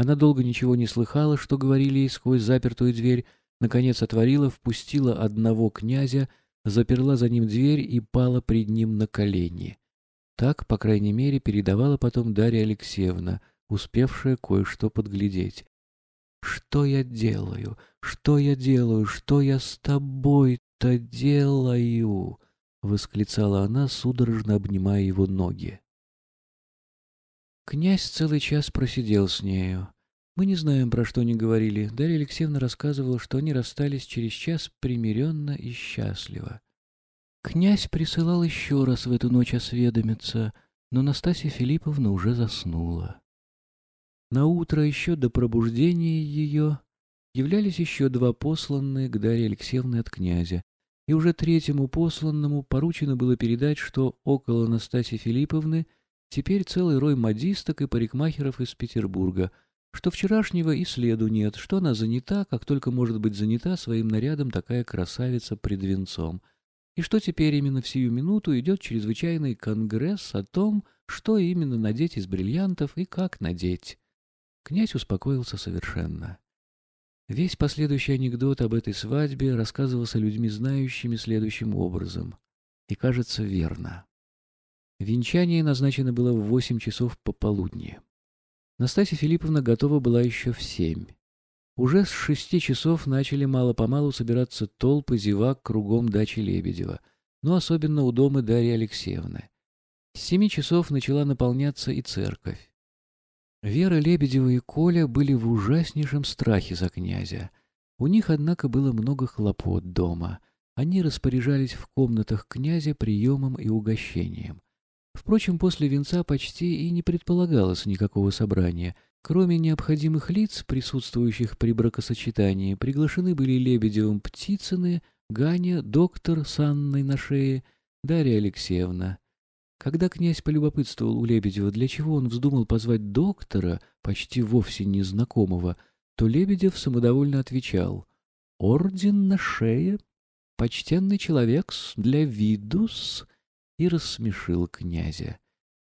Она долго ничего не слыхала, что говорили ей сквозь запертую дверь, наконец отворила, впустила одного князя, заперла за ним дверь и пала пред ним на колени. Так, по крайней мере, передавала потом Дарья Алексеевна, успевшая кое-что подглядеть. «Что я делаю? Что я делаю? Что я с тобой-то делаю?» — восклицала она, судорожно обнимая его ноги. Князь целый час просидел с нею. Мы не знаем, про что они говорили. Дарья Алексеевна рассказывала, что они расстались через час примиренно и счастливо. Князь присылал еще раз в эту ночь осведомиться, но Настасья Филипповна уже заснула. На утро еще до пробуждения ее являлись еще два посланные к Дарье Алексеевне от князя, и уже третьему посланному поручено было передать, что около Настасьи Филипповны теперь целый рой модисток и парикмахеров из Петербурга, что вчерашнего и следу нет, что она занята, как только может быть занята своим нарядом такая красавица пред венцом, и что теперь именно в сию минуту идет чрезвычайный конгресс о том, что именно надеть из бриллиантов и как надеть. Князь успокоился совершенно. Весь последующий анекдот об этой свадьбе рассказывался людьми, знающими следующим образом. И кажется, верно. Венчание назначено было в восемь часов пополудни. Настасья Филипповна готова была еще в семь. Уже с шести часов начали мало-помалу собираться толпы зевак кругом дачи Лебедева, но особенно у дома Дарьи Алексеевны. С семи часов начала наполняться и церковь. Вера Лебедева и Коля были в ужаснейшем страхе за князя. У них, однако, было много хлопот дома. Они распоряжались в комнатах князя приемом и угощением. Впрочем, после венца почти и не предполагалось никакого собрания. Кроме необходимых лиц, присутствующих при бракосочетании, приглашены были Лебедевым Птицыны, Ганя, доктор с Анной на шее, Дарья Алексеевна. Когда князь полюбопытствовал у Лебедева, для чего он вздумал позвать доктора, почти вовсе незнакомого, то Лебедев самодовольно отвечал «Орден на шее, почтенный человек для видус» и рассмешил князя.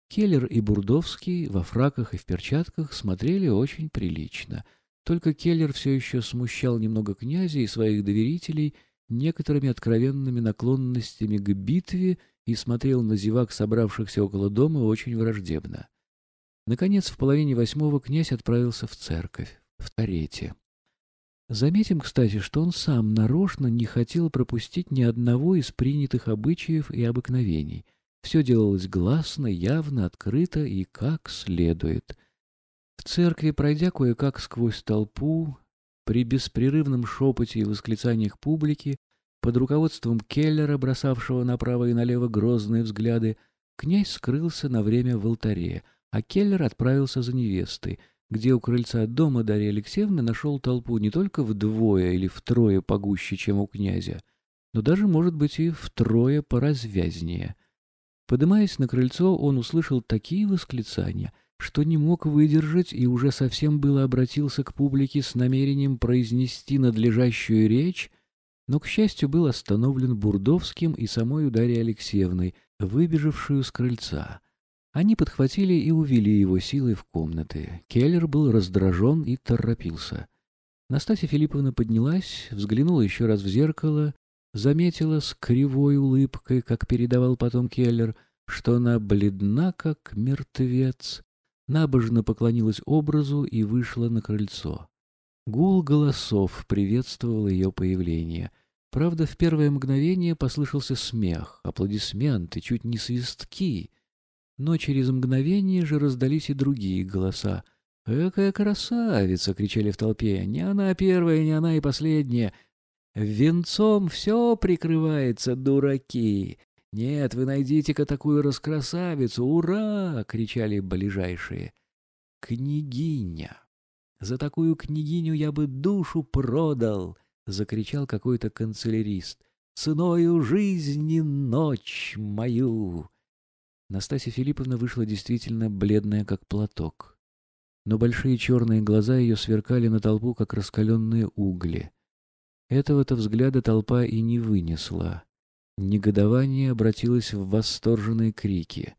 Келлер и Бурдовский во фраках и в перчатках смотрели очень прилично. Только Келлер все еще смущал немного князя и своих доверителей некоторыми откровенными наклонностями к битве и смотрел на зевак, собравшихся около дома, очень враждебно. Наконец, в половине восьмого князь отправился в церковь, в Торете. Заметим, кстати, что он сам нарочно не хотел пропустить ни одного из принятых обычаев и обыкновений. Все делалось гласно, явно, открыто и как следует. В церкви, пройдя кое-как сквозь толпу, при беспрерывном шепоте и восклицаниях публики, под руководством Келлера, бросавшего направо и налево грозные взгляды, князь скрылся на время в алтаре, а Келлер отправился за невестой, где у крыльца дома Дарьи Алексеевны нашел толпу не только вдвое или втрое погуще, чем у князя, но даже, может быть, и втрое поразвязнее. Подымаясь на крыльцо, он услышал такие восклицания, что не мог выдержать и уже совсем было обратился к публике с намерением произнести надлежащую речь, но, к счастью, был остановлен Бурдовским и самой Дарьей Алексеевной, выбежавшую с крыльца. Они подхватили и увели его силой в комнаты. Келлер был раздражен и торопился. Настасья Филипповна поднялась, взглянула еще раз в зеркало, заметила с кривой улыбкой, как передавал потом Келлер, что она бледна, как мертвец, набожно поклонилась образу и вышла на крыльцо. Гул голосов приветствовал ее появление. Правда, в первое мгновение послышался смех, аплодисменты, чуть не свистки. Но через мгновение же раздались и другие голоса. «Экая красавица!» — кричали в толпе. «Не она первая, не она и последняя! Венцом все прикрывается, дураки! Нет, вы найдите-ка такую раскрасавицу! Ура!» — кричали ближайшие. «Княгиня! За такую княгиню я бы душу продал!» закричал какой-то канцелярист. «Ценою жизни ночь мою!» Настасья Филипповна вышла действительно бледная, как платок. Но большие черные глаза ее сверкали на толпу, как раскаленные угли. Этого-то взгляда толпа и не вынесла. Негодование обратилось в восторженные крики.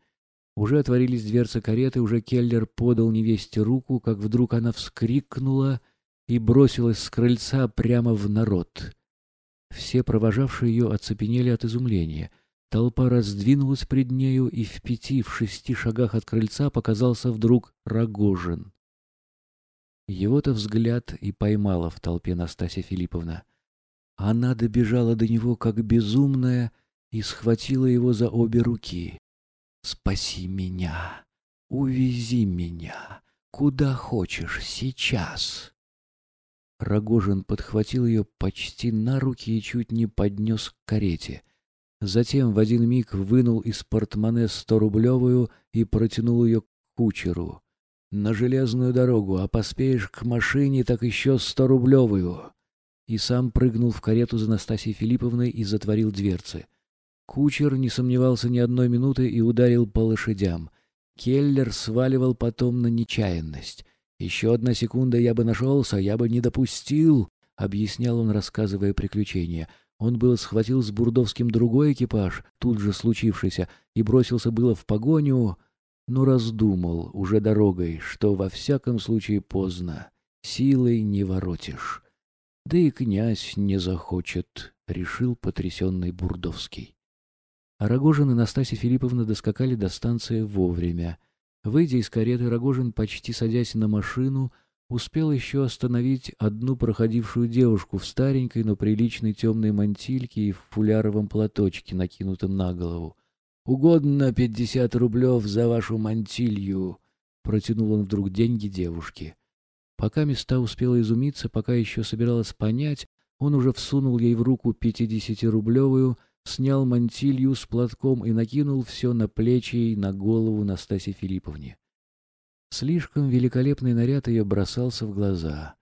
Уже отворились дверцы кареты, уже Келлер подал невесте руку, как вдруг она вскрикнула и бросилась с крыльца прямо в народ. Все провожавшие ее оцепенели от изумления. Толпа раздвинулась пред нею, и в пяти, в шести шагах от крыльца показался вдруг Рогожин. Его-то взгляд и поймала в толпе Настасья Филипповна. Она добежала до него, как безумная, и схватила его за обе руки. «Спаси меня! Увези меня! Куда хочешь, сейчас!» Рогожин подхватил ее почти на руки и чуть не поднес к карете. Затем в один миг вынул из портмоне сто-рублевую и протянул ее к кучеру. «На железную дорогу, а поспеешь к машине, так еще сто-рублевую!» И сам прыгнул в карету за Настасьей Филипповной и затворил дверцы. Кучер не сомневался ни одной минуты и ударил по лошадям. Келлер сваливал потом на нечаянность. «Еще одна секунда, я бы нашелся, я бы не допустил», — объяснял он, рассказывая приключения. Он было схватил с Бурдовским другой экипаж, тут же случившийся, и бросился было в погоню, но раздумал уже дорогой, что во всяком случае поздно, силой не воротишь. Да и князь не захочет, — решил потрясенный Бурдовский. Рогожин и Настасья Филипповна доскакали до станции вовремя. Выйдя из кареты, Рогожин, почти садясь на машину, успел еще остановить одну проходившую девушку в старенькой, но приличной темной мантильке и в фуляровом платочке, накинутом на голову. «Угодно пятьдесят рублев за вашу мантилью!» — протянул он вдруг деньги девушке. Пока места успела изумиться, пока еще собиралась понять, он уже всунул ей в руку пятидесятирублевую, снял мантилью с платком и накинул все на плечи и на голову Настасье Филипповне. Слишком великолепный наряд ее бросался в глаза.